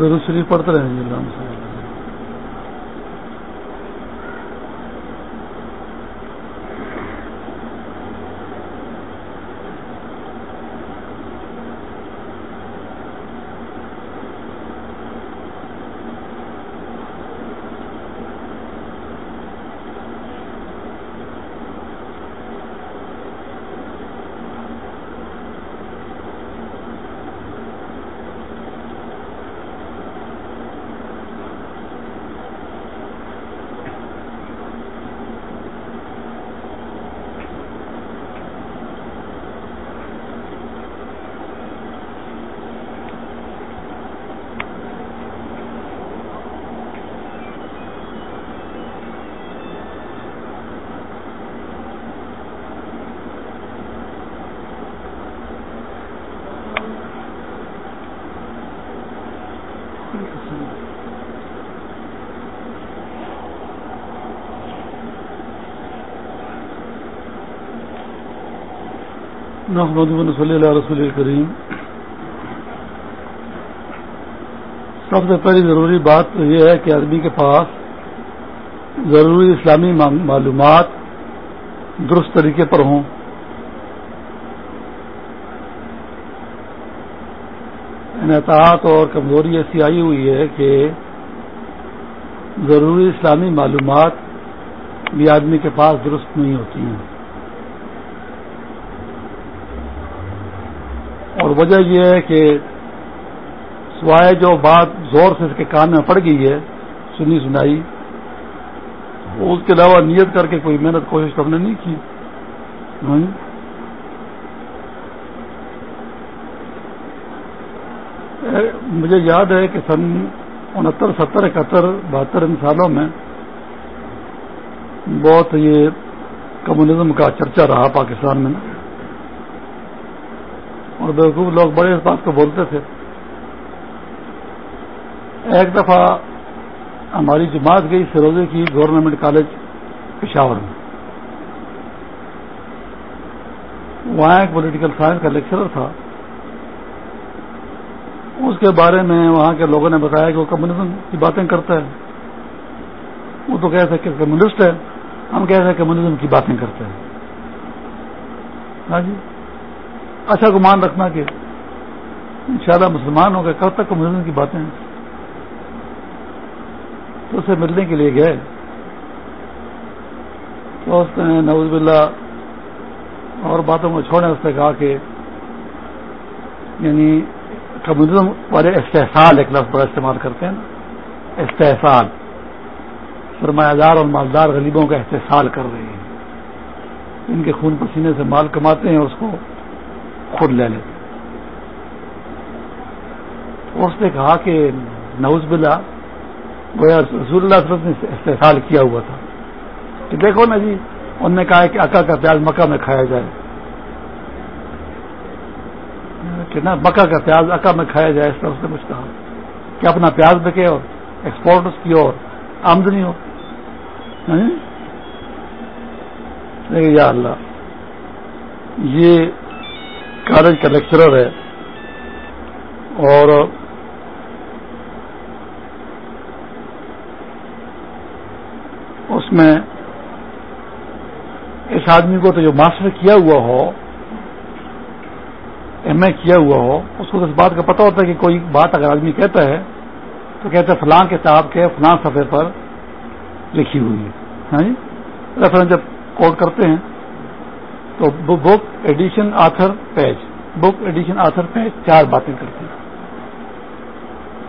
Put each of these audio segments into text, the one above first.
درست شریف پڑھتے رہیں گے اللہ سے محمد صلی اللہ رسول کریم سب سے پہلی ضروری بات تو یہ ہے کہ آدمی کے پاس ضروری اسلامی معلومات درست طریقے پر ہوں۔ انحطاط اور کمزوری ایسی آئی ہوئی ہے کہ ضروری اسلامی معلومات بھی آدمی کے پاس درست نہیں ہوتی ہیں۔ اور وجہ یہ ہے کہ سوائے جو بات زور سے اس کے کان میں پڑ گئی ہے، سنی سنائی، اس کے علاوہ نیت کر کے کوئی محنت کوشش ہم نے نہیں کی۔ مجھے یاد ہے کہ سن انہتر، ستر، اکہتر، بہتر ان سالوں میں بہت یہ کمیونزم کا چرچا رہا پاکستان میں۔ اور بیوقوف لوگ بڑے اس بات کو بولتے تھے۔ ایک دفعہ ہماری جماعت گئی سروزے کی گورنمنٹ کالج پشاور میں۔ وہاں ایک پولیٹیکل سائنس کا لیکچرر تھا۔ اس کے بارے میں وہاں کے لوگوں نے بتایا کہ وہ کمیونزم کی باتیں کرتا ہے۔ وہ تو کہتے کہ کمیونسٹ ہے، ہم کہتے ہیں کمیونزم کی باتیں کرتے ہیں ہاں جی؟ اچھا گمان رکھنا کہ انشاءاللہ مسلمان ہو گئے کب تک کمیونزم کی باتیں تو اسے ملنے کے لیے گئے۔ تو اس نے نوز باللہ اور باتوں کو چھوڑنے اس نے کہا کہ یعنی کمیونزم والے استحصال ایک لفظ بڑا استعمال کرتے ہیں نا۔ استحصال۔ سرمایہ دار اور مالدار غریبوں کا استحصال کر رہے ہیں۔ ان کے خون پسینے سے مال کماتے ہیں اور اس کو خود لے لیتے اس نے کہا کہ نوز بلا گویا رسول اللہ صلی اللہ علیہ وسلم نے استحصال کیا ہوا تھا۔ کہ دیکھو نا جی انہوں نے کہا کہ اکا کا پیاز مکہ میں کھایا جائے۔ کہ نا مکہ کا پیاز اکا میں کھایا جائے، اس طرح اس نے کچھ کہا۔ کہ اپنا پیاز بکے اور ایکسپورٹ اس کی اور آمدنی ہو۔ یعنی؟ یا اللہ، یہ کالج کا لیکچرر ہے اور اس میں اس آدمی کو تو جو ماسٹر کیا ہوا ہو ایم اے کیا ہوا ہو، اس کو اس بات کا پتہ ہوتا ہے کہ کوئی بات اگر آدمی کہتا ہے، تو کہتے ہیں فلاں کتاب کے فلاں صفحے پر لکھی ہوئی ہے۔ ہاں جی؟ ریفرنس جب کوٹ کرتے ہیں، تو book edition author page book edition author page چار باتیں کرتے ہیں۔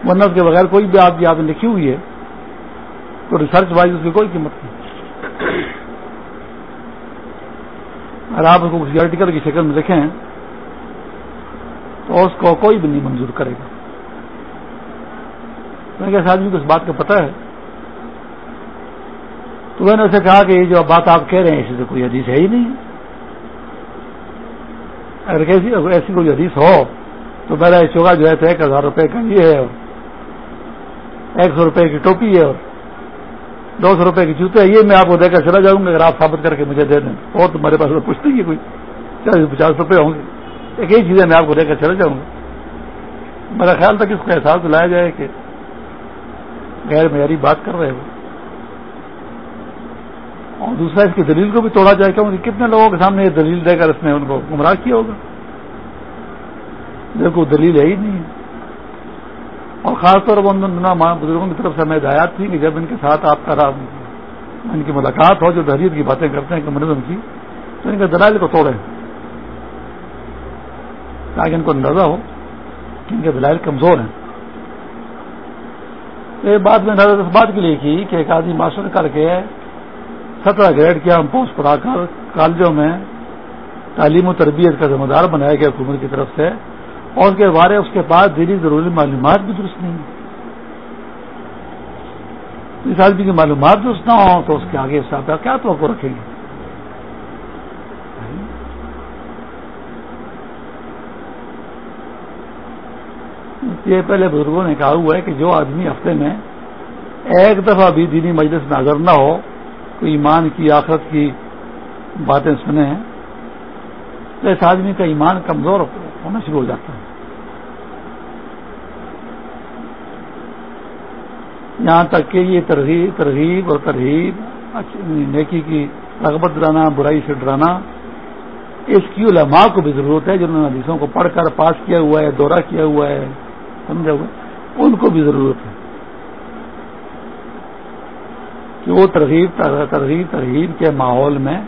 ورنہ کے بغیر کوئی بھی آپ یاد لکھی ہوئی ہے، تو ریسرچ وائز اس کی کوئی قیمت نہیں۔ اگر آپ اس کو کسی آرٹیکل کی شکل میں لکھیں تو اس کو کوئی بھی نہیں منظور کرے گا۔ میں کیسے آدمی کو اس بات کا پتہ ہے۔ تو میں نے اسے کہا کہ یہ جو بات آپ کہہ رہے ہیں اسی سے کوئی حدیث ہے ہی نہیں۔ اگر کیسی ایسی کوئی حدیث ہو، تو میرا یہ چوگا جو ہے تو ایک ہزار روپے کا یہ ہے ایک سو روپے کی ٹوپی ہے اور دو سو روپے کی جوتے ہیں۔ یہ میں آپ کو دے کر چلا جاؤں گا، اگر آپ ثابت کر کے مجھے دے دیں۔ اور تو میرے پاس پوچھتے ہی کوئی۔ چالیس پچاس روپے ہوں گے۔ ایک ہی چیزیں میں آپ کو دے کر چلا جاؤں گا۔ میرا خیال تھا کہ اس کو احساس دلایا جائے کہ غیر معیاری بات کر رہے ہو۔ اور دوسرا، اس کی دلیل کو بھی توڑا جائے کیونکہ کتنے لوگوں کے سامنے یہ دلیل دے کر اس نے ان کو گمراہ کیا ہوگا۔ دیکھو، دلیل ہے ہی نہیں۔ ہے اور خاص طور پر بزرگوں کی طرف سے ہمیں ہدایات تھی کہ جب ان کے ساتھ آپ کا ان کی ملاقات ہو، جو دہریت کی باتیں کرتے ہیں، کمیونزم کی، تو ان کے دلائل کو توڑیں۔ تاکہ ان کو اندازہ ہو کہ ان کے دلائل کمزور ہیں۔ یہ بات میں نظر اس بات کے لیے کی کہ ایک آدمی ماسٹر کر کے سترہ گریڈ کیا، ہم پوسٹ پڑھا کر کالجوں میں تعلیم و تربیت کا ذمہ دار بنایا گیا حکومت کی طرف سے اور اس کے بارے اس کے پاس دینی ضروری معلومات بھی درست نہیں اس آدمی کی معلومات درست نہ ہو تو اس کے آگے صاحب کیا توقع رکھیں گے؟ یہ پہلے بزرگوں نے کہا ہوا ہے کہ جو آدمی ہفتے میں ایک دفعہ بھی دینی مجلس میں حاضر نہ ہو، کوئی ایمان کی، آخرت کی باتیں سنیں تو اس آدمی کا ایمان کمزور ہونا شروع ہو جاتا ہے۔ یہاں تک کہ یہ ترغیب ترغیب اور ترغیب اچھا، نیکی کی رغبت ڈرانا برائی سے ڈرانا، اس کی علماء کو بھی ضرورت ہے جنہوں نے حدیثوں کو پڑھ کر پاس کیا ہوا ہے، دورہ کیا ہوا ہے۔ سمجھا ہوا؟ ان کو بھی ضرورت ہے۔ کہ وہ ترغیب ترغیب ترغیب کے ماحول میں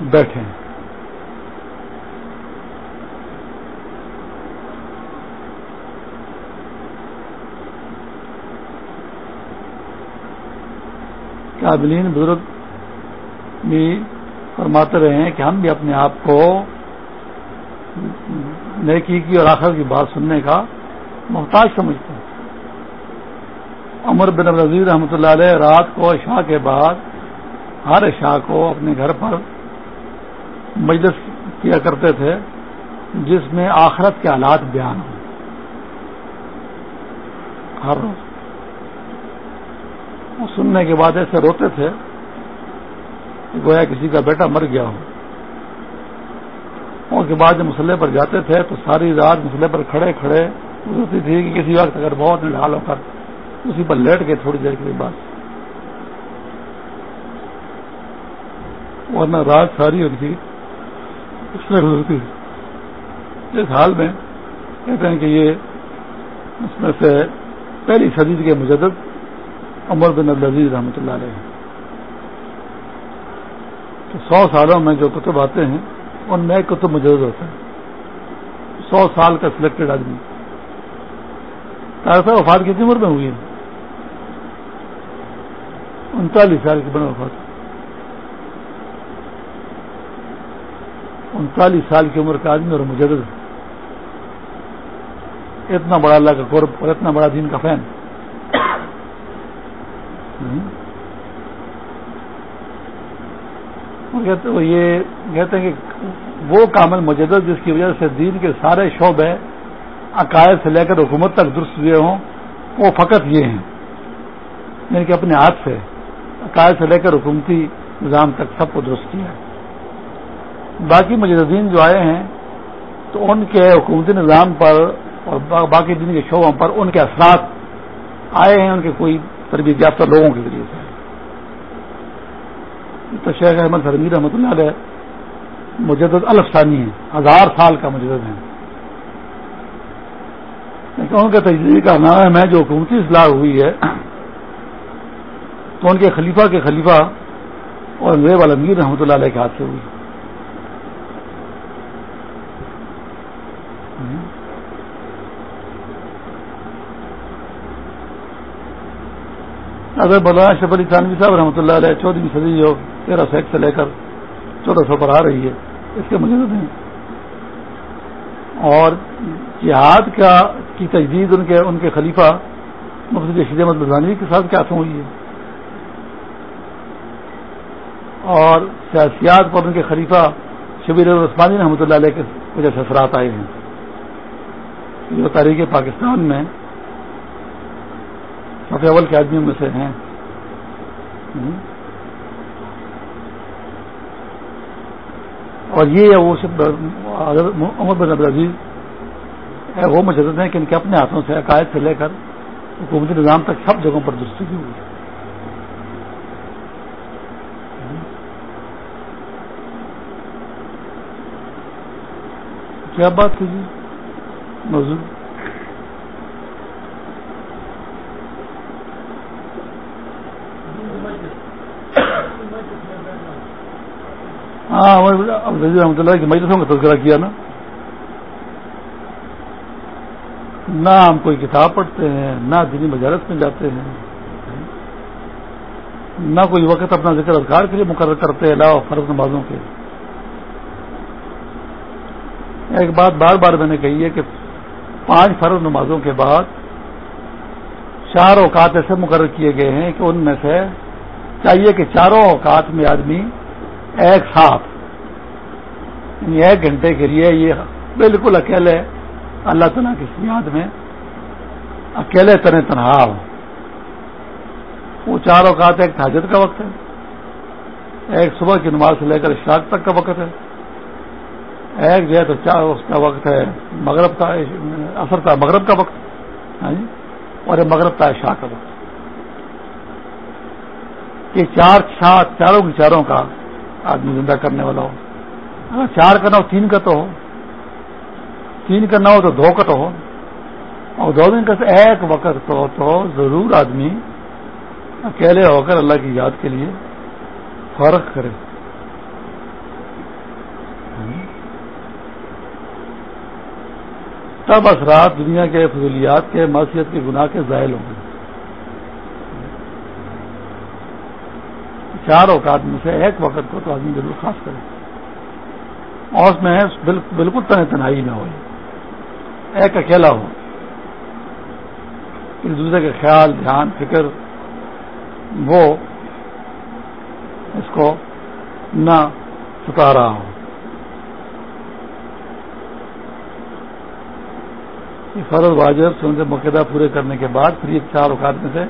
بیٹھے قابلین بزرگ بھی فرماتے رہے ہیں کہ ہم بھی اپنے آپ کو نیکی کی اور آخر کی بات سننے کا محتاج سمجھتے ہیں۔ عمر بن رضی رحمۃ اللہ علیہ رات کو شاہ کے بعد ہر شاہ کو اپنے گھر پر مجلس کیا کرتے تھے، جس میں آخرت کے حالات بیان ہوں۔ ہر روز۔ سننے کے بعد ایسے روتے تھے کہ گویا کسی کا بیٹا مر گیا ہو۔ اس کے بعد جب مسلح پر جاتے تھے تو ساری رات مسلح پر کھڑے کھڑے ہوتی تھی کہ کسی وقت اگر بہت نڈال ہو کر، اسی پر لیٹ گئے تھوڑی دیر کے بعد ورنہ رات ساری ان کی اس میں گزرتی تھی۔ اس حال میں کہتے ہیں کہ یہ اس میں سے پہلی صدی کے مجدد عمر بن عبدالعزیز رحمۃ اللہ علیہ۔ تو سو سالوں میں جو کتب آتے ہیں، ان میں کتب مجرد ہوتا ہے۔ سو سال کا سلیکٹڈ آدمی۔ صاحب وفات کتنی عمر میں ہوئی انتالیس سال کی بنا وفات۔ انتالیس سال کی عمر کا آدمی اور مجرد اتنا بڑا اللہ کا قرب اور اتنا بڑا دین کا فین۔ یہ کہتے ہیں کہ وہ کامل مجدد جس کی وجہ سے دین کے سارے شعبے عقائد سے لے کر حکومت تک درست ہوئے ہوں، وہ فقط یہ ہیں۔ یعنی کہ اپنے ہاتھ سے عقائد سے لے کر حکومتی نظام تک سب کو درست کیا ہے۔ باقی مجدین جو آئے ہیں، تو ان کے حکومتی نظام پر اور باقی دن کے شعبوں پر ان کے اثرات آئے ہیں، ان کے کوئی تربیت یافتہ لوگوں کے ذریعے سے۔ تو شیخ احمد حرمیر رحمۃ اللہ علیہ مجدد الفسانی ہیں، ہزار سال کا مجدد ہے لیکن ان کے تجزیے کا نام میں جو حکومتی اصلاح ہوئی ہے، تو ان کے خلیفہ کے خلیفہ اور انگریز عالمگیر رحمۃ اللہ علیہ کے ہاتھ سے ہوئی۔ اگر مولانا شف علی خانوی صاحب رحمۃ اللہ علیہ، چودہویں صدی جو تیرہ سو ایک سے لے کر چودہ سو پر آ رہی ہے، اس کے مجرد ہیں اور جہاد کا کی تجدید ان کے ان کے خلیفہ مفتی شید احمد بزانی کے ساتھ کیا ہوئی ہے؟ اور سیاسیات پر ان کے خلیفہ شبیر عثمانی رحمۃ اللہ علیہ کے وجہ سے اثرات آئے ہیں۔ جو تاریخ پاکستان میں سب اول کے آدمیوں میں سے ہیں۔ اور یہ وہ عمر بن عبدالعزیز وہ مجدد ہیں کہ ان کے اپنے ہاتھوں سے عقائد سے لے کر حکومتی نظام تک سب جگہوں پر دستگی ہوئی۔ کیا بات کی جی؟ موضوع۔ ہاں رحمۃ اللہ کی مجلسوں کا تذکرہ کیا نا۔ نہ ہم کوئی کتاب پڑھتے ہیں، نہ دینی مجالس میں جاتے ہیں۔ نہ کوئی وقت اپنا ذکر اذکار کے لیے مقرر کرتے ہیں علاوہ فرض نمازوں کے۔ ایک بات بار بار میں نے کہی ہے کہ پانچ فرض نمازوں کے بعد چار اوقات ایسے مقرر کیے گئے ہیں کہ ان میں سے چاہیے کہ چاروں اوقات میں آدمی ایک ساتھ یعنی ایک گھنٹے کے لیے یہ بالکل اکیلے اللہ تعالیٰ کی یاد میں اکیلے تنے تنہا ہو وہ چار اوقات ایک تاجد کا وقت ہے۔ ایک صبح کی نماز سے لے کر اشراق تک کا وقت ہے۔ ایک جو ہے تو چار اس کا وقت ہے، مغرب کا اثر کا، مغرب کا وقت۔ ہاں جی؟ اور مغرب کا شاہ کا وقت۔ یہ چار چاروں کی چاروں کا آدمی زندہ کرنے والا ہو۔ اگر چار کرنا ہو، تین کا تو ہو۔ یعنی تین کرنا ہو تو دو کا تو ہو۔ اور دو دن کا ایک وقت تو تو ضرور آدمی اکیلے ہو کر اللہ کی یاد کے لیے فرق کرے۔ تب اثرات دنیا کے فضولیات کے معاشیت کے، گناہ کے ظاہر ہوں گے۔ چار اوقات میں سے ایک وقت کو تو آدمی ضرور خاص کرے۔ اور اس میں بالکل تنہائی تنہائی نہ ہو ایک اکیلا ہو ایک دوسرے کا خیال، دھیان، فکر، وہ اس کو نہ ستا رہا ہو فرض واجب سن سے مقدہ پورے کرنے کے بعد پھر یہ چار اوقات میں سے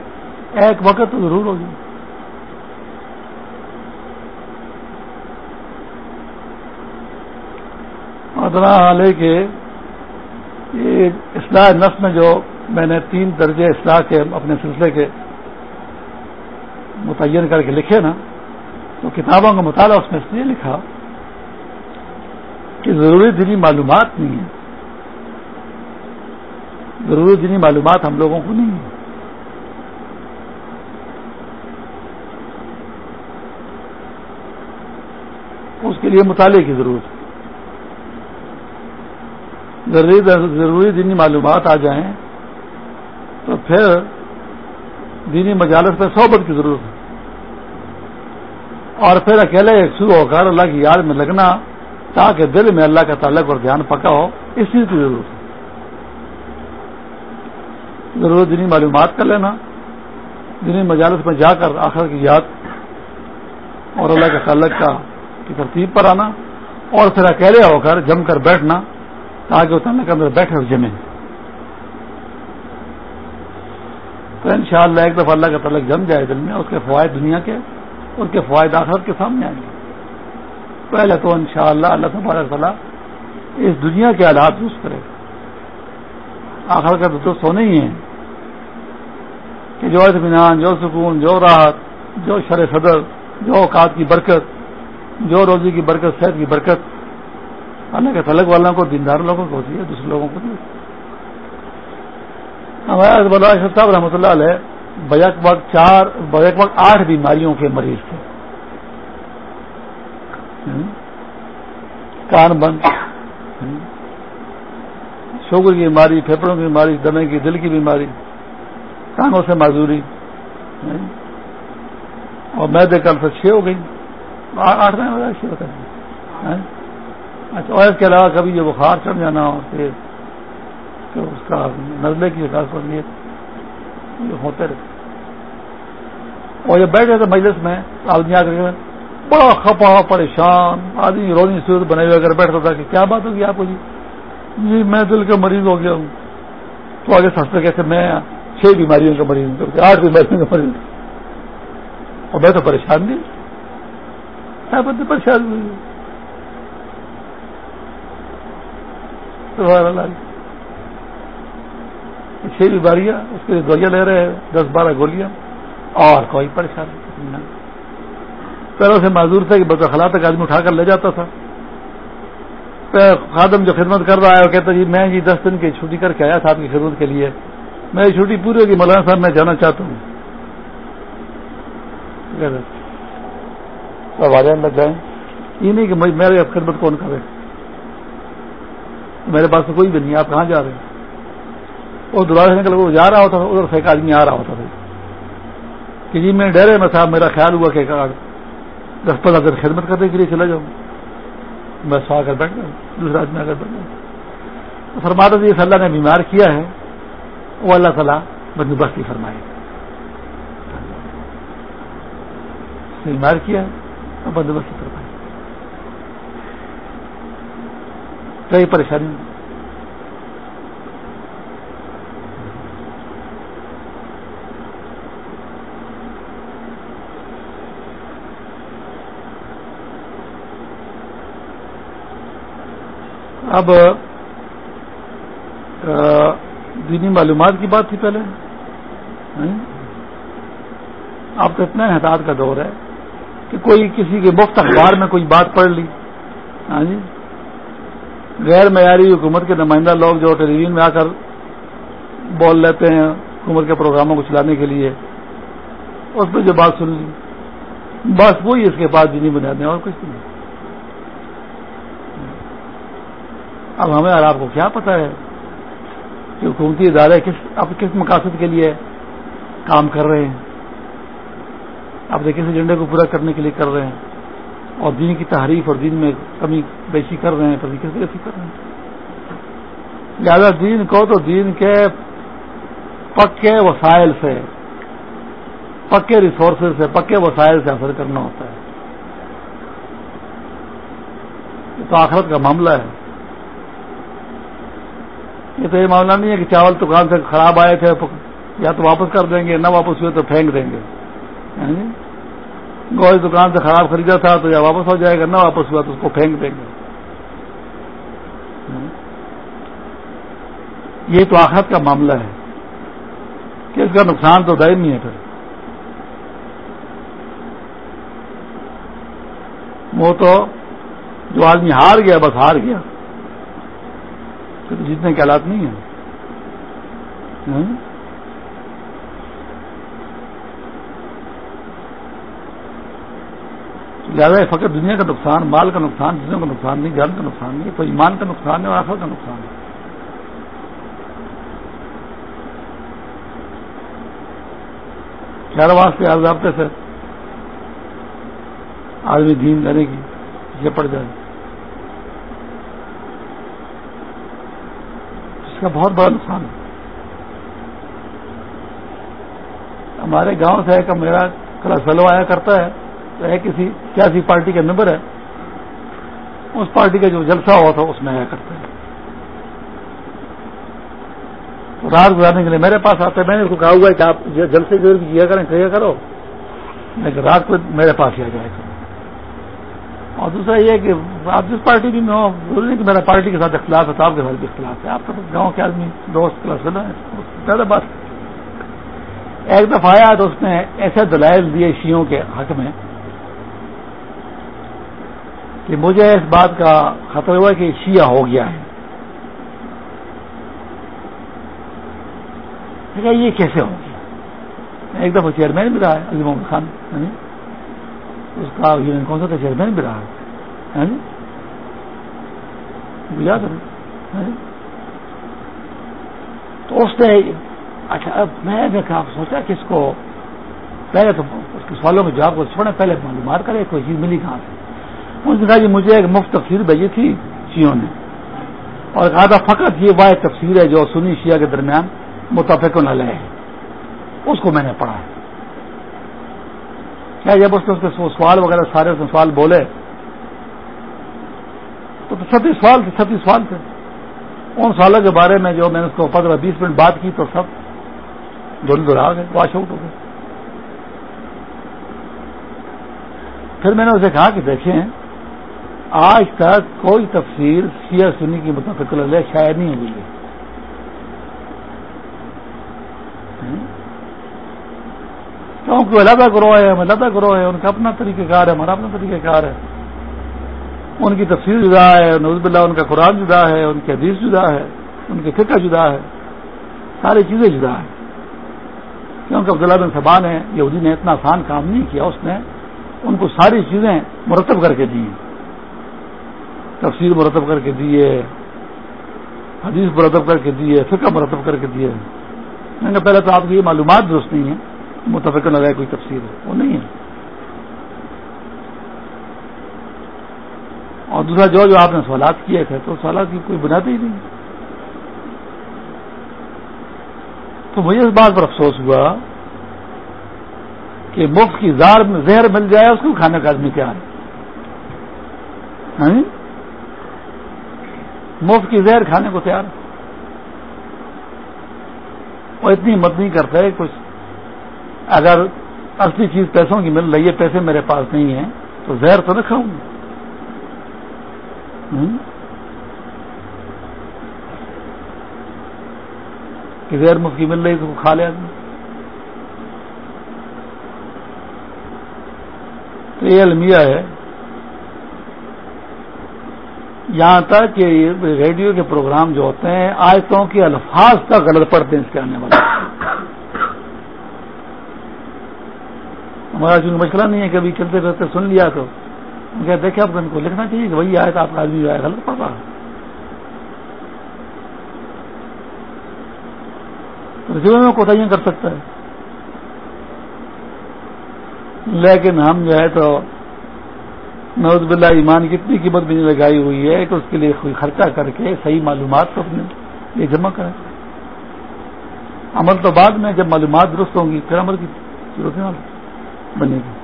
ایک وقت تو ضرور ہوگی۔ اتنا حال ہے کہ اصلاح نس میں جو میں نے تین درجے اصلاح کے اپنے سلسلے کے متعین کر کے لکھے نا، تو کتابوں کا مطالعہ اس میں اس لیے لکھا کہ ضروری دینی معلومات نہیں ہے ضروری دینی معلومات ہم لوگوں کو نہیں ہے اس کے لیے مطالعے کی ضرورت ہے۔ ضروری دینی معلومات آ جائیں تو پھر دینی مجالس میں صحبت کی ضرورت ہے۔ اور پھر اکیلے شروع ہو کر اللہ کی یاد میں لگنا تاکہ دل میں اللہ کا تعلق اور دھیان پکا ہو، اس چیز کی ضرورت ہے۔ ضرورت دینی معلومات کر لینا، دینی مجالس میں جا کر آخر کی یاد اور اللہ کے تعلق کا کی ترتیب پر آنا اور پھر اکیلے ہو کر جم کر بیٹھنا۔ تاکہ اترنے کے اندر بیٹھے جمے تو ان شاء اللہ ایک دفعہ اللہ کا تعلق جم جائے دل میں، اس کے فوائد دنیا کے اس کے فوائد آخرت کے سامنے آئیں گے۔ پہلے تو ان شاء اللہ اللہ تبارک تعالیٰ اس دنیا کے حالات درست کرے۔ آخر کا تو سونے ہی ہے۔ کہ جو اطمینان، جو سکون، جو راحت، جو شر صدر، جو اوقات کی برکت، جو روزی کی برکت، صحت کی برکت اللہ کے تلک والوں کو، دیندار لوگوں کو ہوتی ہے، دوسرے لوگوں کو نہیں ہمارے صاحب رحمۃ اللہ علیہ بیک وقت چار بیک وقت آٹھ بیماریوں کے مریض تھے۔ کان بند۔ شوگر کی بیماری پھیپڑوں کی بیماری، دمے کی، دل کی بیماری، کانوں سے معذوری۔ اور میں دے کل سے چھ ہو گئی۔ آٹھ میں چھ ہوتا ہے اچھا اور اس کے علاوہ کبھی جو بخار چڑھ جانا ہو تو اس کا نزلے کی خاص پر یہ ہوتے رہتے۔ اور جب بیٹھے تھے مجلس میں آدمی آ کر بڑا خپا، پریشان، آدمی روزی صورت بنے ہوئے اگر بیٹھتا تھا کہ کیا بات ہوگی آپ کو جی؟ جی میں دل کا مریض ہو گیا ہوں۔ تو آگے سستے کیسے میں چھ بیماریوں کا مریض ہوں۔ آٹھ بیماریوں کا مریض اور میں تو پریشان نہیں پریشان ہوئی سبحان اللہ چھ بیماریاں اس کے لیے دوائیاں لے رہے ہیں، دس بارہ گولیاں۔ اور کوئی پریشانی نہیں۔ پہلے سے معذور تھا کہ بس خلا تک آدمی اٹھا کر لے جاتا تھا۔ خادم جو خدمت کر رہا ہے، وہ کہتا جی میں جی دس دن کی چھٹی کر کے آیا تھا آپ کی خدمت کے لیے۔ میری چھٹی پوری ہوگی مولانا صاحب، میں جانا چاہتا ہوں۔ لگ جائیں۔ یہ نہیں کہ میرے خدمت کون کرے۔ میرے پاس تو کوئی بھی نہیں، آپ کہاں جا رہے ہیں؟ وہ دوبارہ نکل وہ جا رہا ہوتا تھا، ادھر سے ایک آدمی آ رہا ہوتا تھا۔ کہ جی میں ڈرے میں صاحب میرا خیال ہوا کہ دس پندرہ دن خدمت کرنے کے لیے چلا جاؤں۔ بس آ کر بیٹھ گیا، دوسرا آدمی آ کر بیٹھ گیا۔ فرماتا جی اللہ نے بیمار کیا ہے، وہ اللہ تعالیٰ بندوبستی فرمائے۔ بیمار کیا ہے بندوبستی کئی پریشانی؟ اب دینی معلومات کی بات تھی پہلے؟ اب تو اتنا احتیاط کا دور ہے کہ کوئی کسی کے مفت اخبار میں کوئی بات پڑھ لی۔ ہاں جی؟ غیر معیاری حکومت کے نمائندہ لوگ جو ٹیلی ویژن میں آ کر بول لیتے ہیں حکومت کے پروگراموں کو چلانے کے لیے، اس پہ جو بات سن لی بس وہی اس کے بعد دینی بنیادیں اور کچھ نہیں۔ اب ہمیں اور آپ کو کیا پتا ہے کہ حکومتی ادارے کس، اب کس مقاصد کے لیے کام کر رہے ہیں۔ اب کس ایجنڈے کو پورا کرنے کے لیے کر رہے ہیں۔ اور دین کی تحریف اور دین میں کمی بیشی کر رہے ہیں کبھی کس طرح کر رہے ہیں۔ لہٰذا دین کو تو دین کے پکے وسائل سے، پکے ریسورسز سے، پکے وسائل سے اثر کرنا ہوتا ہے۔ یہ تو آخرت کا معاملہ ہے۔ یہ تو یہ معاملہ نہیں ہے کہ چاول دکان سے خراب آئے تھے، یا تو واپس کر دیں گے، نہ واپس ہوئے تو پھینک دیں گے۔ یعنی گوشت دکان سے خراب خریدا تھا تو یا واپس ہو جائے گا، نہ واپس ہوا تو اس کو پھینک دیں گے۔ یہ تو آخرت کا معاملہ ہے۔ کہ اس کا نقصان تو دائمی ہے پھر۔ وہ تو جو آدمی ہار گیا، بس ہار گیا۔ جیتنے کے حالات نہیں ہیں۔ لہٰذا فقط دنیا کا نقصان، مال کا نقصان، چیزوں کا نقصان نہیں جان کا نقصان نہیں تو ایمان کا نقصان ہے اور آخر کا نقصان ہے کیا واسطے آج ضابطے سے آدمی دین لینے کی یہ پڑ جائے کا بہت بڑا نقصان ہے۔ ہمارے گاؤں سے ایک میرا کلا سلو آیا کرتا ہے۔ تو ایک کسی سیاسی پارٹی کا ممبر ہے اس پارٹی کا جو جلسہ ہوا تھا، اس میں آیا کرتا ہے تو رات گزارنے کے لیے میرے پاس آتے میں نے اس کو کہا ہوا ہے کہ آپ جلسے جو کیا کریں، کیا کرو؟ لیکن رات کو میرے پاس ہی آ جائے گا اور دوسرا یہ کہ آپ جس پارٹی بھی میں ہو نہیں کہ میرا پارٹی کے ساتھ اختلاف ہے، تو آپ کے ساتھ بھی اختلاف ہے۔ آپ تو گاؤں کے آدمی، دوست کلاس ہے پہلے بات۔ ایک دفعہ آیا تو اس نے ایسے دلائل دیے شیوں کے حق میں کہ مجھے اس بات کا خطرہ ہوا کہ شیعہ ہو گیا ہے۔ یہ کیسے ہو گیا ایک دفعہ چیئرمین بھی رہا ہے علی محمد خان اس کا یونین کون سا تھا چیئرمین بھی رہا ہے یاد ہے تو اس نے اچھا اب میں نے سوچا کہ اس کو پہلے تو اس کے سوالوں میں جواب کو چھوڑے پہلے معلومات کرے کوئی چیز ملی کہاں سے؟ اس نے کہا جی مجھے ایک مفت تفسیر بھیجی تھی شیوں نے۔ اور کہا تھا فقط یہ واحد تفسیر ہے جو سنی شیعہ کے درمیان متفق نہ لے اس کو میں نے پڑھا۔ کیا جب اس نے اس کے سوال وغیرہ سارے اس سوال بولے؟ تو ستی سوال تھے، ستی سوال تھے۔ ان سوالوں کے بارے میں جو میں نے اس کو پندرہ بیس منٹ بات کی تو سب دونوں دہرا گئے، واش آؤٹ ہو گئے۔ پھر میں نے اسے کہا کہ دیکھیں آج تک کوئی تفسیر سیاہ سنی کی متفق علیہ شاید نہیں ہوئی ہے کیونکہ علیحدہ گروہ ہے ہم علیحدہ گروہ ہے، ان کا اپنا طریقہ کار ہے، ہمارا اپنا طریقہ کار ہے۔ ان کی تفسیر جدا ہے نزب اللہ ان کا قرآن جدا ہے، ان کی حدیث جدا ہے، ان کے فقہ جدا ہے۔ ساری چیزیں جدا ہیں۔ کیونکہ عبداللہ بن سبان ہے یہودی نے اتنا آسان کام نہیں کیا، اس نے ان کو ساری چیزیں مرتب کر کے دی ہیں۔ تفصیل مرتب کر کے دیے، حدیث مرتب کر کے دیے فکر مرتب کر کے دیے۔ میں نے پہلے تو آپ کی یہ معلومات درست نہیں ہے متفق نہ رہے کوئی تفصیل ہے، وہ نہیں ہے۔ اور دوسرا، جو جو آپ نے سوالات کیے تھے، تو سوالات کی کوئی بنیاد ہی نہیں۔ تو مجھے اس بات پر افسوس ہوا کہ مفت کی زار میں زہر مل جائے، اس کو کھانے کا آدمی کیا ہے؟ ہاں؟ مفت کی زہر کھانے کو تیار وہ اتنی مت نہیں کرتا ہے کچھ اگر اصلی چیز پیسوں کی مل رہی ہے، پیسے میرے پاس نہیں ہیں، تو زہر تو نہ کھاؤں۔ کہ غیر مفت مل رہی تو کھا لے آدمی۔ تو یہ المیہ ہے یہاں تک کہ ریڈیو کے پروگرام جو ہوتے ہیں، آیتوں کے الفاظ تک غلط پڑتے ہیں اس کے آنے والے۔ ہمارا چونکہ مشکلہ نہیں ہے کبھی چلتے رہتے، سن لیا تو۔ دیکھے آپ ان کو لکھنا چاہیے کہ وہی آئے تو آپ کا آدمی جو ہے غلط پڑ رہا۔ رسیور میں کوتاہیاں کر سکتا ہے۔ لیکن ہم جو ہے تو نوز باللہ، ایمان کی قیمت بھی نہیں لگائی ہوئی ہے کہ اس کے لیے کوئی خرچہ کر کے صحیح معلومات کو اپنے لیے جمع کریں۔ عمل تو بعد میں جب معلومات درست ہوں گی، پھر عمل کی ضرورت بنے گی۔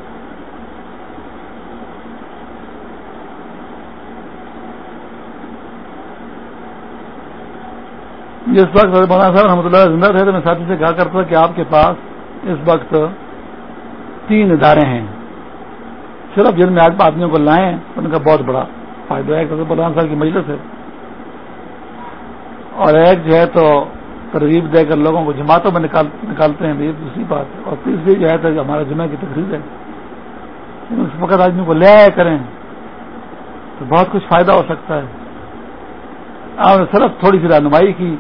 جس وقت مولانا صاحب رحمۃ اللہ زندہ تھے تو میں ساتھی سے کہا کرتا تھا کہ آپ کے پاس اس وقت تین ادارے ہیں۔ صرف جن میں آدمیوں کو لائیں، ان کا بہت بڑا فائدہ ہے، کیونکہ صاحب کی مجلس ہے۔ اور ایک جو ہے تو ترغیب دے کر لوگوں کو جماعتوں میں نکالتے ہیں، یہ دوسری بات ہے۔ اور تیسری جو ہے تو ہمارا جمعہ کی تقریب ہے۔ اس وقت آدمی کو لے آئے کریں، تو بہت کچھ فائدہ ہو سکتا ہے۔ آپ نے صرف تھوڑی سی رہنمائی کی،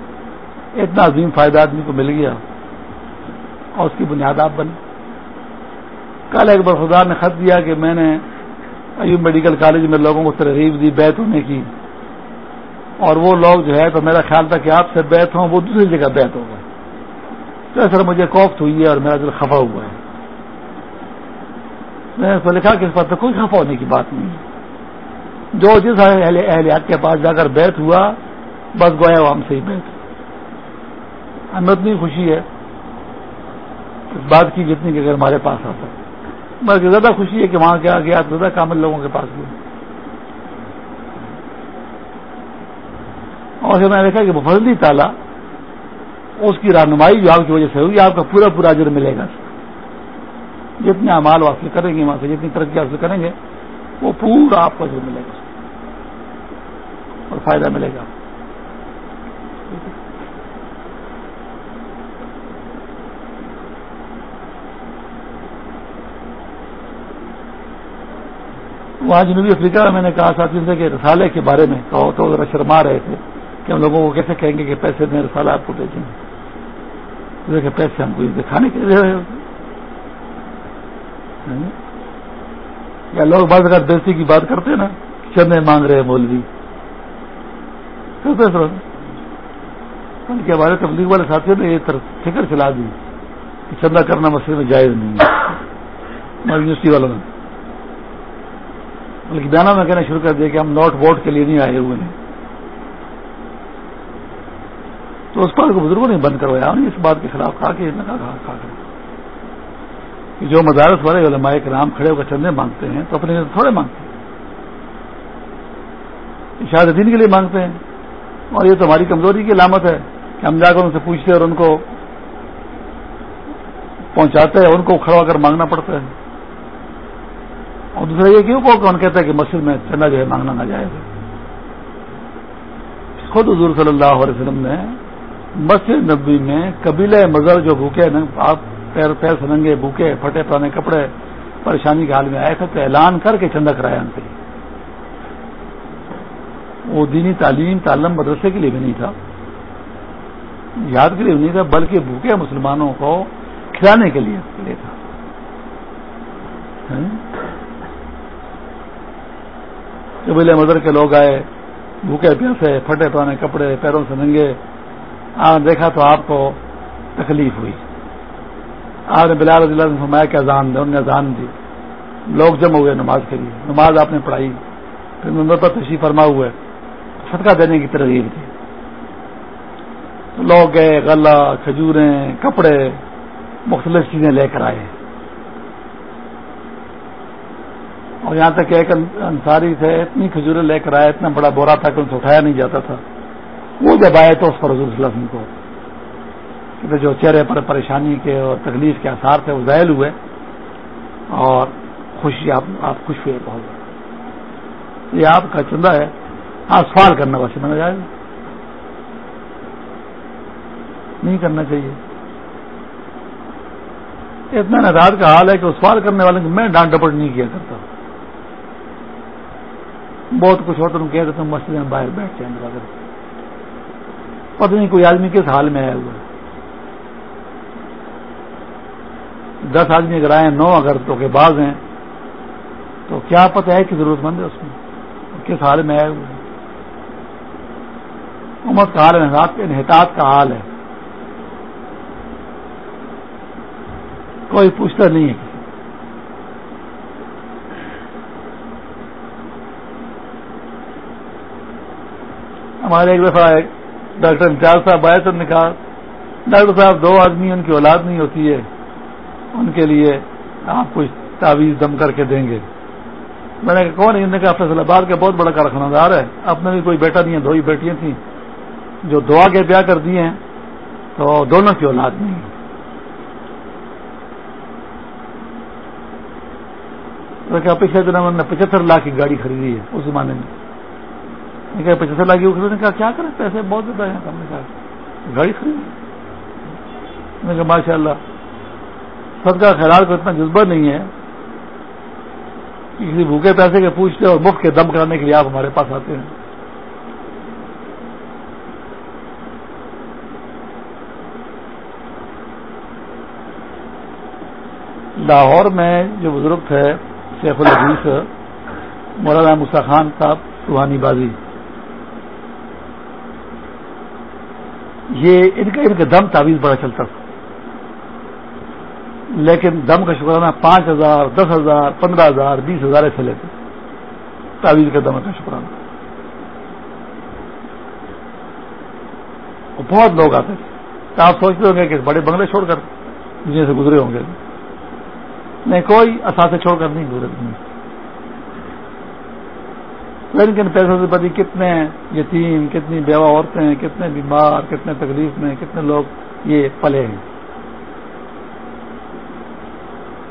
اتنا عظیم فائدہ آدمی کو مل گیا۔ اور اس کی بنیاد آپ بنی کل ایک برخدار نے خط دیا کہ میں نے ایوب میڈیکل کالج میں لوگوں کو ترغیب دی بیت ہونے کی۔ اور وہ لوگ جو ہے تو میرا خیال تھا کہ آپ سے بیت ہوں، وہ دوسری جگہ بیت ہو گئے۔ تو سر مجھے کوفت ہوئی ہے اور میرا دل خفا ہوا ہے۔ میں نے تو لکھا کہ اس پر تو کوئی خفا ہونے کی بات نہیں جو جس اہلیات کے پاس جا کر بیت ہوا، بس گویا وہ ہم سے ہی بیت۔ ہمیں اتنی خوشی ہے۔ اس بات کی جتنی کہ اگر ہمارے پاس آتا۔ بلکہ زیادہ خوشی ہے کہ وہاں کیا گیا زیادہ کامل لوگوں کے پاس گیا اور جب میں نے دیکھا کہ فضلی تالا، اس کی رہنمائی جو آپ کی وجہ سے ہوگی آپ کا پورا پورا جرم ملے گا۔ جتنے امال حاصل کریں گے، وہاں سے جتنی ترقی حاصل کریں گے، وہ پورا آپ کو جو ملے گا۔ اور فائدہ ملے گا۔ وہاں جنوبی افریقہ میں میں نے کہا ساتھی سے کہ رسالے کے بارے میں کہو تو ذرا شرما رہے تھے کہ ہم لوگوں کو کیسے کہیں گے کہ پیسے دیں رسالہ آپ کو بھیجیں۔ گے پیسے ہم کو دکھانے کے لیے ہاں جی؟ یا لوگ بعض اگر بیسی کی بات کرتے ہیں نا چندے مانگ رہے ہیں مولوی۔ کرتے سر۔ ان کے ہمارے تبلیغ والے ساتھیوں نے یہ فکر چلا دی کہ چندہ کرنا مسئلے میں جائز نہیں ہے۔ یونیورسٹی والوں نے۔ بلکہ بیانہ میں کہنا شروع کر دیا کہ ہم نوٹ ووٹ کے لیے نہیں آئے ہوئے ہیں۔ تو اس پر کو بزرگوں نے بند کروایا۔ انہیں اس بات کے خلاف کہا کہ کہا کہ جو مدارس والے علماء کے نام کھڑے ہو کر چندے مانگتے ہیں تو اپنے تھوڑے مانگتے ہیں۔ شاید دین کے لیے مانگتے ہیں۔ اور یہ تو ہماری کمزوری کی علامت ہے کہ ہم جا کر ان سے پوچھتے اور ان کو پہنچاتے ہیں ان کو کھڑا کر مانگنا پڑتا ہے۔ اور دوسرا یہ کیوں کون کہتا ہے کہ مسجد میں چندہ جو ہے مانگنا نہ جائے گا خود حضور صلی اللہ علیہ وسلم نے مسجد نبی میں قبیلہ مظہر جو بھوکے آپ پیر پیر سنگے بھوکے، پھٹے پرانے کپڑے، پریشانی کے حال میں آئے تھے تو اعلان کر کے چندہ کرایا ان کے لیے وہ دینی تعلیم، تعلم مدرسے کے لیے بھی نہیں تھا۔ یاد کے لیے بھی نہیں تھا، بلکہ بھوکے مسلمانوں کو کھلانے کے لیے تھا۔ ہاں؟ قبیلے مدر کے لوگ آئے، بھوکے پیاسے، پھٹے پرانے کپڑے، پیروں سے ننگے۔ آپ دیکھا تو آپ کو تکلیف ہوئی۔ آپ نے بلال رضی اللہ فرمایا کہ اذان دے، انہوں نے اذان دی۔ لوگ جمع ہوئے نماز کے لیے۔ نماز آپ نے پڑھائی۔ پھر نمبر پر تشریف فرما ہوئے۔ صدقہ دینے کی ترغیب تھی لوگ گئے، غلہ، کھجوریں، کپڑے، مختلف چیزیں لے کر آئے۔ اور یہاں تک ایک انصاری تھے اتنی کھجوریں لے کر آئے اتنا بڑا بورا تھا کہ ان سے اٹھایا نہیں جاتا تھا۔ وہ جب آئے تو اس پر حضور صلی اللہ علیہ وسلم کو کہ جو چہرے پر پریشانی کے اور تکلیف کے آثار تھے وہ ظاہر ہوئے اور خوشی آپ آپ خوش ہوئے، بہت۔ یہ آپ کا چندہ ہے ہاں سوال کرنا ویسے میں جائے گا نہیں کرنا چاہیے۔ اتنا نظار کا حال ہے کہ سوال کرنے والے میں ڈانٹ ڈپٹ نہیں کیا کرتا۔ بہت کچھ ہوتا ہوں کہتے تم مسجد میں باہر بیٹھ جائیں گے پتہ نہیں کوئی آدمی کس حال میں آیا ہوا دس آدمی اگر آئے، نو اگر تو کے بعض ہیں، تو کیا پتہ ہے کہ ضرورت مند ہے اس میں؟ کس حال میں آئے ہوئے امت کا حال ہے انحطاط کا حال ہے۔ کوئی پوچھتا نہیں ہے۔ ہمارے ایک دفعہ ڈاکٹر امتیاز صاحب آئے تو نے کہا، ڈاکٹر صاحب، دو آدمی، ان کی اولاد نہیں ہوتی ہے، ان کے لیے آپ کچھ تعویذ دم کر کے دیں گے۔ میں نے کہا، کون انہوں نے کہا فیصلہ آباد کا بہت بڑا کارخانہ دار ہے۔ اپنے بھی کوئی بیٹا نہیں ہے، دو ہی بیٹیاں تھیں۔ جو دعا کے بیاہ کر دیے ہیں، تو دونوں کی اولاد نہیں ہے۔ پچھلے دن انہوں نے پچہتر لاکھ کی گاڑی خریدی ہے، اس زمانے میں۔ کہا پچہتر لاکھ کی نے کہا، کیا کریں؟ پیسے بہت زیادہ ہیں ہم نے کہا، گاڑی خریدی میں کہا ماشاء اللہ سب کا خیال کو اتنا جذبہ نہیں ہے کسی بھوکے پیسے کے پوچھتے اور مفت کے دم کرانے کے لیے آپ ہمارے پاس آتے ہیں۔ لاہور میں جو بزرگ تھے، شیخ الحدیث مولانا مسا خان صاحب، روحانی بازی۔ یہ ان کا ان کا دم تعویذ بڑا چلتا تھا۔ لیکن دم کا شکرانہ پانچ ہزار، دس ہزار، پندرہ ہزار، بیس ہزار ایسے لیتے۔ تعویذ کے دم کا شکرانہ بہت لوگ آتے تھے۔ تو آپ سوچتے ہوں گے کہ بڑے بنگلے چھوڑ کر دنیا سے گزرے ہوں گے۔ نہیں، کوئی اثاثے چھوڑ کر نہیں گزرے۔ لیکن پیسوں سے پتی کتنے یتیم، کتنی بیوہ عورتیں، کتنے بیمار، کتنے تکلیف میں، کتنے لوگ یہ پلے ہیں۔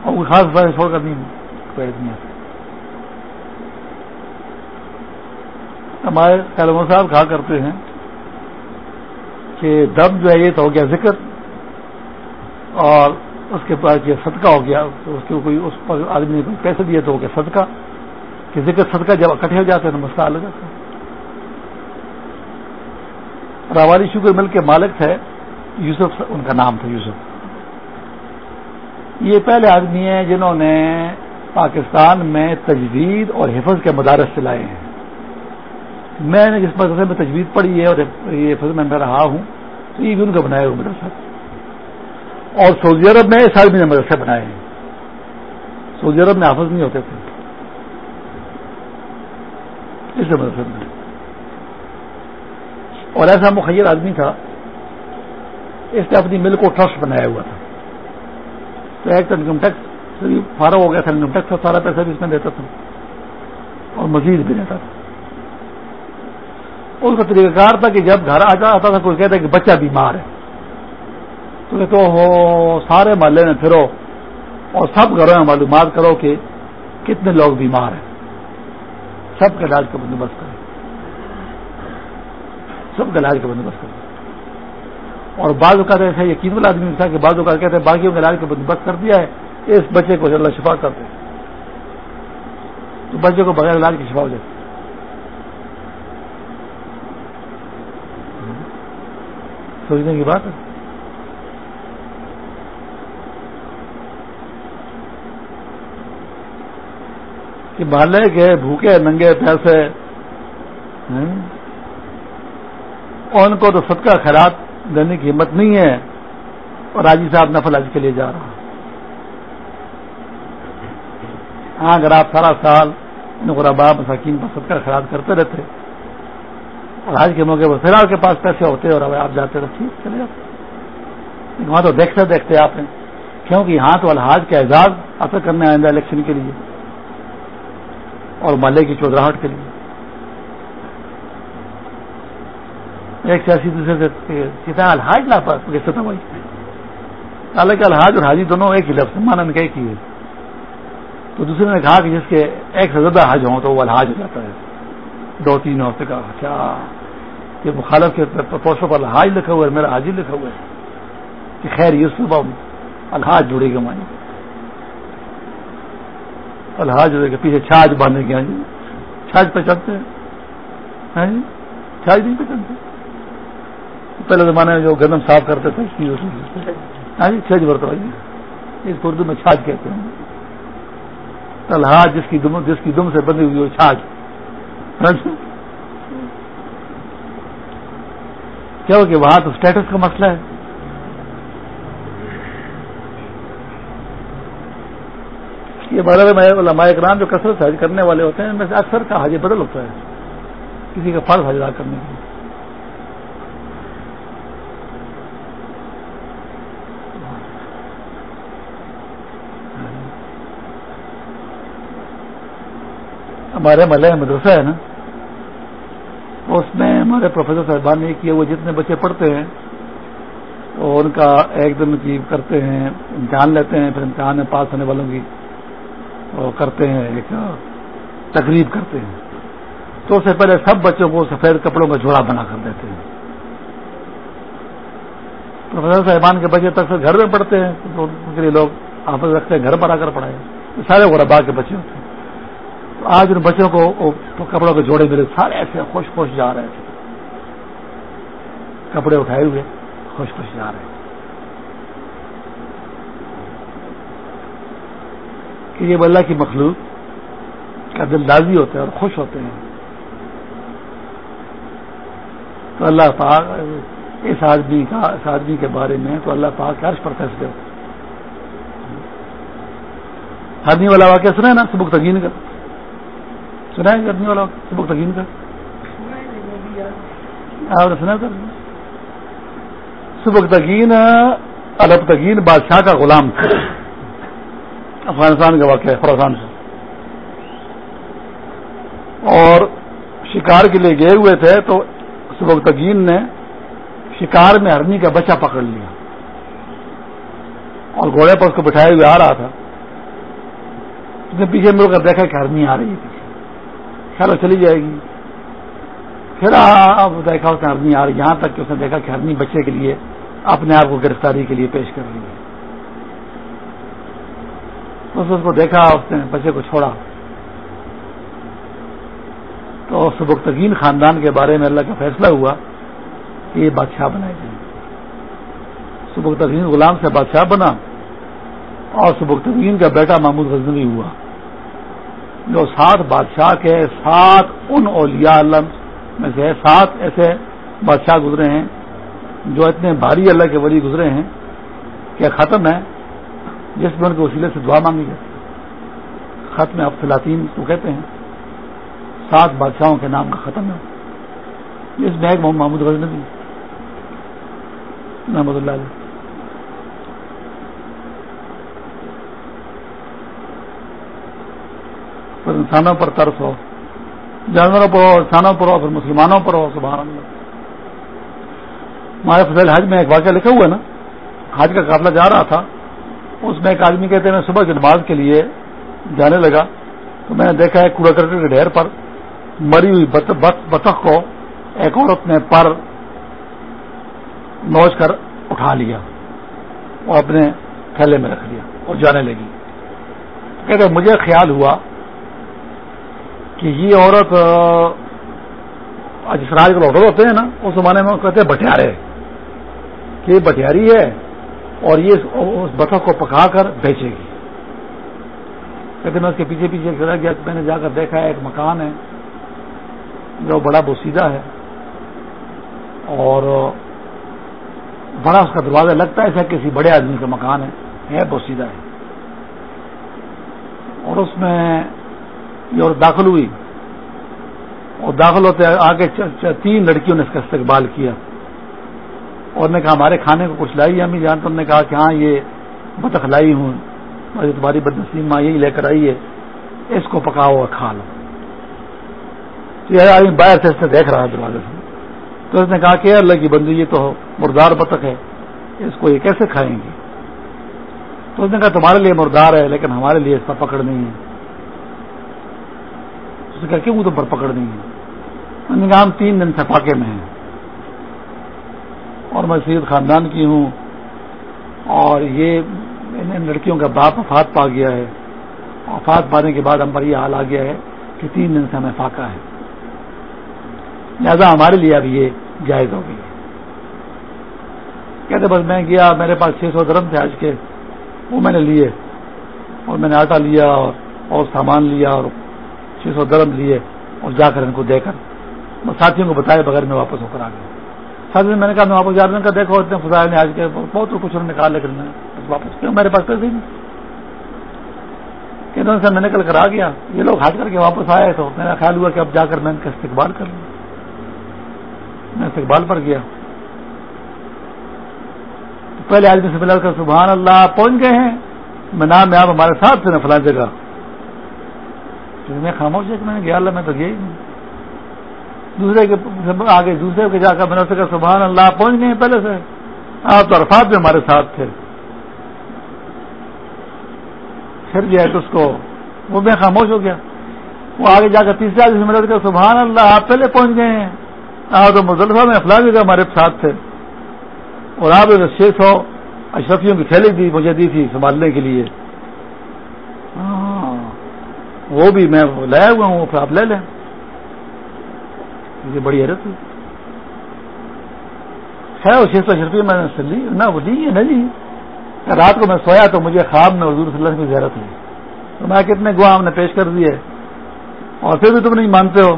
اور کوئی خاص پیسے چھوڑ کر نہیں کوئی ہمارے کلم صاحب کہا کرتے ہیں کہ دم جو ہے یہ تو ہو گیا ذکر اور اس کے پاس یہ صدقہ ہو گیا، اس کے کوئی اس پر آدمی نے کوئی پیسے دیے تو ہو گیا صدقہ۔ کہ ذکر صدقہ جب اکٹھے ہو جاتے ہیں تو مسئلہ الگ جاتا ہے۔ راوالی شکر مل کے مالک تھے، یوسف ان کا نام تھا یوسف۔ یہ پہلے آدمی ہیں جنہوں نے پاکستان میں تجوید اور حفظ کے مدارس چلائے ہیں۔ میں نے جس مدرسے میں تجوید پڑھی ہے اور یہ حفظ میں میں رہا ہوں، تو یہ بھی ان کا بنایا ہوا مدرسہ۔ اور سعودی عرب میں اس آدمی نے مدرسے بنائے ہیں سعودی عرب میں حافظ نہیں ہوتے تھے۔ اس مدرسے میں اور ایسا مخیر آدمی تھا، اس نے اپنی مل کو ٹرسٹ بنایا ہوا تھا۔ تو ایک تو انکم ٹیکس فارغ ہو گیا تھا انکم ٹیکس کا سارا پیسہ بھی اس میں دیتا تھا۔ اور مزید بھی دیتا تھا۔ اس کا طریقہ کار تھا کہ جب گھر آ جاتا تھا، کوئی کہتا کہ بچہ بیمار ہے۔ تو تو ہو سارے محلے میں پھرو اور سب گھروں میں معلومات کرو کہ کتنے لوگ بیمار ہیں۔ سب کا علاج کا بندوبست کریں۔ سب کا علاج کا بندوبست کریں۔ اور بعض اوقات ایسا یقین والا آدمی تھا کہ بعض اوقات کہتے ہیں باقیوں کے علاج کا بندوبست کر دیا ہے، اس بچے کو اللہ شفا کر دے۔ تو بچے کو بغیر علاج کی شفا ہو جاتی سوچنے کی بات ہے؟ کہ محلے کے بھوکے ننگے پیسے ان کو تو صدقہ خیرات دینے کی ہمت نہیں ہے، اور راجی صاحب نفل حج کے لیے جا رہا ہاں اگر آپ سارا سال ان غربا مساکین پر صدقہ خیرات کرتے رہتے، اور آج کے موقع پر پھر آپ کے پاس پیسے ہوتے اور آپ جاتے رہتے چلے جاتے۔ وہاں تو دیکھتے دیکھتے آپ ہیں، کیونکہ یہاں تو الحاظ کا اعزاز اثر کرنے آئندہ الیکشن کے لیے۔ اور مالے کی چودراہٹ کے لیے۔ ایک سیاسی دوسرے سے کتنا الحاظ لا پاس کیسے تھا بھائی حالانکہ الحاج اور حاجی دونوں ایک ہی لفظ مانا ان کا ایک ہی ہے۔ تو دوسرے نے کہا کہ جس کے ایک سے زیادہ حج ہوں تو وہ الحاج ہو جاتا ہے۔ دو تین ہفتے کا اچھا یہ مخالف کے پوسٹوں پر الحاج لکھا ہوا ہے، میرا حاجی لکھا ہوا ہے۔ کہ خیر، یہ صبح الحاج جڑے گا مانی الحاج جڑے گا پیچھے چھاج باندھنے کے جی۔ چھاج پہ چلتے ہیں۔ جی؟ چھاج نہیں پہ چلتے پہلے زمانے میں جو گندم صاف کرتے تھے ہاں جی چھج برتوا جی اس اردو میں چھاج کہتے ہیں۔ الحاج جس کی دم، جس کی دم سے بندی ہوئی وہ چھاج۔ ہاں جی۔ کیا کہ وہاں تو اسٹیٹس کا مسئلہ ہے۔ یہ مطلب بارے میں علماء اکرام جو کثرت حج کرنے والے ہوتے ہیں، ان میں سے اکثر کا حج بدل ہوتا ہے، کسی کا فرض حج ادا کرنے کے لیے۔ ہمارے محلے مدرسہ ہے نا، اس میں ہمارے پروفیسر صاحبان نے کیا، وہ جتنے بچے پڑھتے ہیں، تو ان کا ایک دن کی کرتے ہیں، امتحان لیتے ہیں، پھر امتحان میں پاس ہونے والوں کی وہ کرتے ہیں، ایک تقریب کرتے ہیں۔ تو اس سے پہلے سب بچوں کو سفید کپڑوں کا جوڑا بنا کر دیتے ہیں۔ پروفیسر صاحبان کے بچے تک سے گھر میں پڑھتے ہیں، تو ان کے لیے لوگ آپس رکھتے ہیں، گھر پر آ کر پڑھائے سارے غربا کے بچے ہوتے ہیں۔ آج ان بچوں کو کپڑوں کے جوڑے ملے، سارے ایسے خوش خوش جا رہے تھے۔ کپڑے اٹھائے ہوئے، خوش خوش جا رہے تھے۔ کہ یہ اللہ کی مخلوق کا دل دازی ہوتے ہیں اور خوش ہوتے ہیں۔ تو اللہ پاک اس آدمی کا، اس آدمی کے بارے میں تو اللہ پاک عرش پر فیصلے ہوتے آدمی والا واقعہ سنا ہے نا سبک تگین کا سنا ہے کرنے والا سبق تقین کا آپ نے سنا سر سبق تقین الب تقین بادشاہ کا غلام۔ تھا افغانستان کا واقعہ ہے خوراسان سے۔ اور شکار کے لیے گئے ہوئے تھے تو سبق تقین نے شکار میں ہرنی کا بچہ پکڑ لیا۔ اور گھوڑے پر اس کو بٹھائے ہوئے آ رہا تھا۔ اس نے پیچھے مل کر دیکھا کہ ہرنی آ رہی تھی چلو چلی جائے گی۔ پھر اب دیکھا اس نے آدمی آ رہی یہاں تک کہ اس نے دیکھا کہ آدمی بچے کے لیے اپنے آپ کو گرفتاری کے لیے پیش کر لی اس کو دیکھا، اس نے بچے کو چھوڑا۔ تو سبکتگین خاندان کے بارے میں اللہ کا فیصلہ ہوا کہ یہ بادشاہ بنائے جائیں۔ سبکتگین غلام سے بادشاہ بنا اور سبکتگین کا بیٹا محمود غزنوی ہوا۔ جو سات بادشاہ کے سات ان اولیاء اللہ میں سے سات ایسے بادشاہ گزرے ہیں جو اتنے بھاری اللہ کے ولی گزرے ہیں کہ ختم ہے۔ جس میں ان کے وسیلے سے دعا مانگی جاتی ختم افلاطین کو کہتے ہیں، سات بادشاہوں کے نام کا ختم ہے۔ جس میں ایک محمد غزنبی محمد اللہ علیہ۔ پھر انسانوں پر ترس ہو، جانوروں پر ہو، انسانوں پر ہو، پھر مسلمانوں پر ہو، سبحان اللہ۔ ہمارے فضل حج میں ایک واقعہ لکھا ہوا ہے نا۔ حج کا قافلہ جا رہا تھا۔ اس میں ایک آدمی کہتے ہیں میں صبح کی نماز کے لیے جانے لگا تو میں نے دیکھا ہے کوڑا کرکٹ کے ڈھیر پر مری ہوئی بطخ کو ایک عورت نے پر نوچ کر اٹھا لیا اور اپنے تھیلے میں رکھ لیا اور جانے لگی۔ کہتے مجھے خیال ہوا کہ یہ عورت جس راج کے ہوٹل ہوتے ہیں نا، اس زمانے میں کہتے ہیں بٹیارے۔ کہ یہ بٹیاری ہے اور یہ اس بطخ کو پکا کر بیچے گی۔ کہتے میں اس کے پیچھے پیچھے چلا گیا، میں نے جا کر دیکھا ہے، ایک مکان ہے جو بڑا بوسیدہ ہے۔ اور بڑا اس کا دروازہ لگتا ہے، ایسا کسی بڑے آدمی کا مکان ہے بوسیدہ ہے۔ اور اس میں یہ اور داخل ہوئی۔ اور داخل ہوتے آگے تین لڑکیوں نے اس کا استقبال کیا۔ اور نے کہا ہمارے کھانے کو کچھ لائی امی جان تو نے کہا کہ ہاں یہ بطخ لائی ہوں تمہاری بدنسیم ماں یہی لے کر آئی ہے۔ اس کو پکاؤ اور کھا لو۔ یہ آدمی باہر سے اس نے دیکھ رہا ہے دروازے سے۔ تو اس نے کہا کہ اللہ کی بندی، یہ تو مردار بطخ ہے۔ اس کو یہ کیسے کھائیں گے؟ تو اس نے کہا تمہارے لیے مردار ہے، لیکن ہمارے لیے اس پر پکڑ نہیں ہے۔ اس نے کہا کیوں تم پر پکڑ نہیں ہے؟ ہم تین دن سے پاکے میں ہیں۔ اور میں سید خاندان کی ہوں اور یہ ان لڑکیوں کا باپ وفات پا گیا ہے۔ وفات پانے کے بعد ہم پر یہ حال آ گیا ہے کہ تین دن سے ہمیں فاقہ ہے۔ لہٰذا ہمارے لیے اب یہ جائز ہو گئی ہے۔ کہتے بس میں گیا، میرے پاس چھ سو درم تھے آج کے۔ وہ میں نے لیے اور میں نے آٹا لیا اور اور سامان لیا اور چھ سو درم لیے اور جا کر ان کو دے کر۔ ساتھیوں کو بتایا بغیر میں واپس ہو کر آ گیا۔ ساتھ میں نے کہا میں واپس جا رہا کا دیکھو اتنے خدا نے آج کے بہت کچھ انہوں نے کہا لیکن میں واپس کیوں؟ میرے پاس پیسے نہیں۔ کہ سے میں نکل کر آ گیا، یہ لوگ ہٹ کر کے واپس آئے تو میرا خیال ہوا کہ اب جا کر میں ان کا استقبال کر لوں۔ میں استقبال پر گیا۔ پہلے آدمی سے ملا کر سبحان اللہ پہنچ گئے ہیں، میں نام میں آپ ہمارے ساتھ تھے نا، فلاں جگہ۔ میں خاموش ہے کہ میں گیا، اللہ میں تو گیا ہی نہیں۔ دوسرے کے آگے دوسرے کے جا کر میں نے کہا سبحان اللہ پہنچ گئے پہلے سے۔ آپ تو عرفات بھی ہمارے ساتھ تھے۔ پھر گیا تو اس کو وہ میں خاموش ہو گیا۔ وہ آگے جا کر تیسرے آدمی سے ملا کر سبحان اللہ، آپ پہلے پہنچ گئے ہیں۔ آپ تو مزلفہ میں افلا بھی ہمارے ساتھ تھے۔ اور آپ چھ سو اشرفیوں کی تھیلی دی مجھے دی تھی سنبھالنے کے لیے۔ ہاں، وہ بھی میں لایا ہوا ہوں پھر آپ لے لیں۔ یہ بڑی حیرت ہوئی۔ ہے وہ چھ سو میں نے لی، نہ وہ لی ہے نا جی رات کو میں سویا تو مجھے خواب میں حضور صلی اللہ علیہ وسلم کی زیارت ہوئی۔ تو میں کتنے گوا ہم نے پیش کر دیے۔ اور پھر بھی تم نہیں مانتے ہو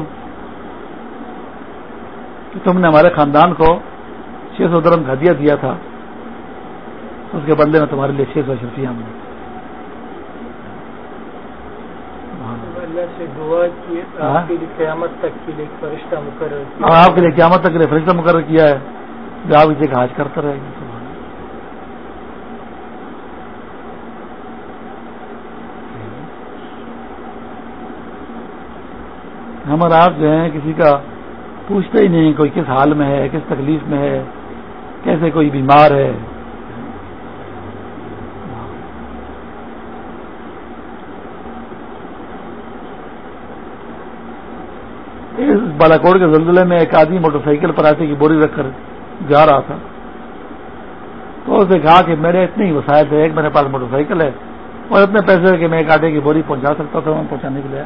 کہ تم نے ہمارے خاندان کو چھ سو درم کا دیا تھا۔ اس کے بدلے میں تمہارے لیے چھ سو شرفیاں ہم ہاں؟ آپ کے لیے قیامت تک کے لیے فرشتہ مقرر آپ کے لیے قیامت تک کے لیے فرشتہ مقرر کیا ہے؟ جو آپ اسے حاج کرتا رہے گی ہمارا آپ جو ہیں کسی کا پوچھتے ہی نہیں کوئی کس حال میں ہے کس تکلیف میں ہے کیسے کوئی بیمار ہے۔ اس بالاکوٹ کے زلزلے میں ایک آدمی موٹر سائیکل پر آتے کی بوری رکھ کر جا رہا تھا۔ تو اس نے کہا کہ میرے اتنے ہی وسائل تھے، ایک میرے پاس موٹر سائیکل ہے اور اتنے پیسے کہ میں ایک آٹے کی بوری پہنچا سکتا تھا، وہاں پہنچانے کے لیے۔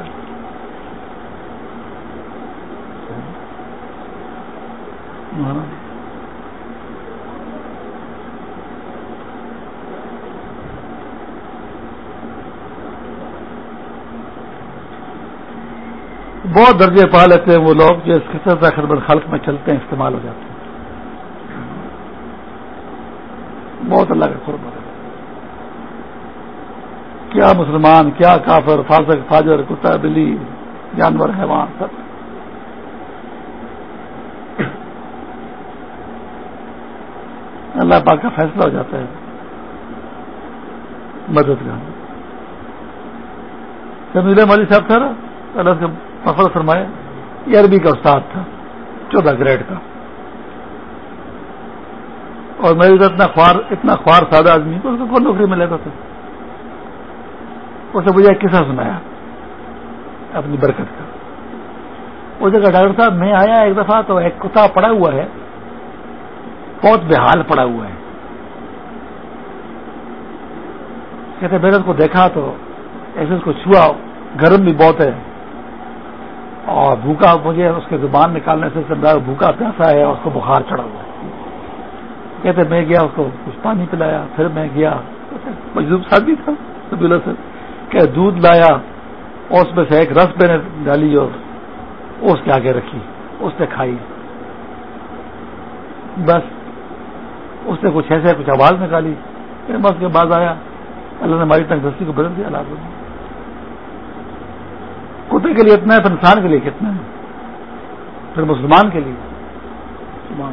ہاں۔ بہت درجے پا لیتے ہیں وہ لوگ جو اس قسم خدمت خلق میں چلتے ہیں، استعمال ہو جاتے ہیں۔ بہت اللہ کا قرب ہے کیا مسلمان، کیا کافر، فاسق، فاجر، کتا، بلی، جانور، حیوان، سب۔ اللہ پاک کا فیصلہ ہو جاتا ہے۔ مددگار۔ میرے مولوی صاحب تھا نا اللہ مفر فرمایا یہ عربی کا استاد تھا، چودہ گریڈ کا۔ اور میرے ادھر اتنا خوار اتنا خوار سادہ آدمی اس کو کون نوکری میں لیتا تھا؟ اسے مجھے قصہ سنایا، اپنی برکت کا۔ وہ جگہ ڈاکٹر صاحب، میں آیا ایک دفعہ تو ایک کتا پڑا ہوا ہے بہت بحال پڑا ہوا ہے۔ کہتے میں نے اس کو دیکھا تو ایسے اس کو چھوا، گرم بھی بہت ہے۔ اور بھوکا مجھے اس کے زبان نکالنے سے بھوکا پیسا ہے اس کو بخار چڑھا ہوا کہتے میں گیا اس کو کچھ پانی پلایا، پھر میں گیا۔ مجلوب بھی تھا سے۔ کہ دودھ لایا اور اس میں سے ایک رس میں نے ڈالی اور اس کے آگے رکھی، اس نے کھائی۔ بس، اس نے کچھ ایسے کچھ آواز نکالی۔ پھر بس کے بعد آیا، اللہ نے ہماری تنگ دستی کو بدل دیا، اللہ کتے کے لیے اتنا ہے، پھر انسان کے لیے کتنا ہے؟ پھر مسلمان کے لیے۔ سبحان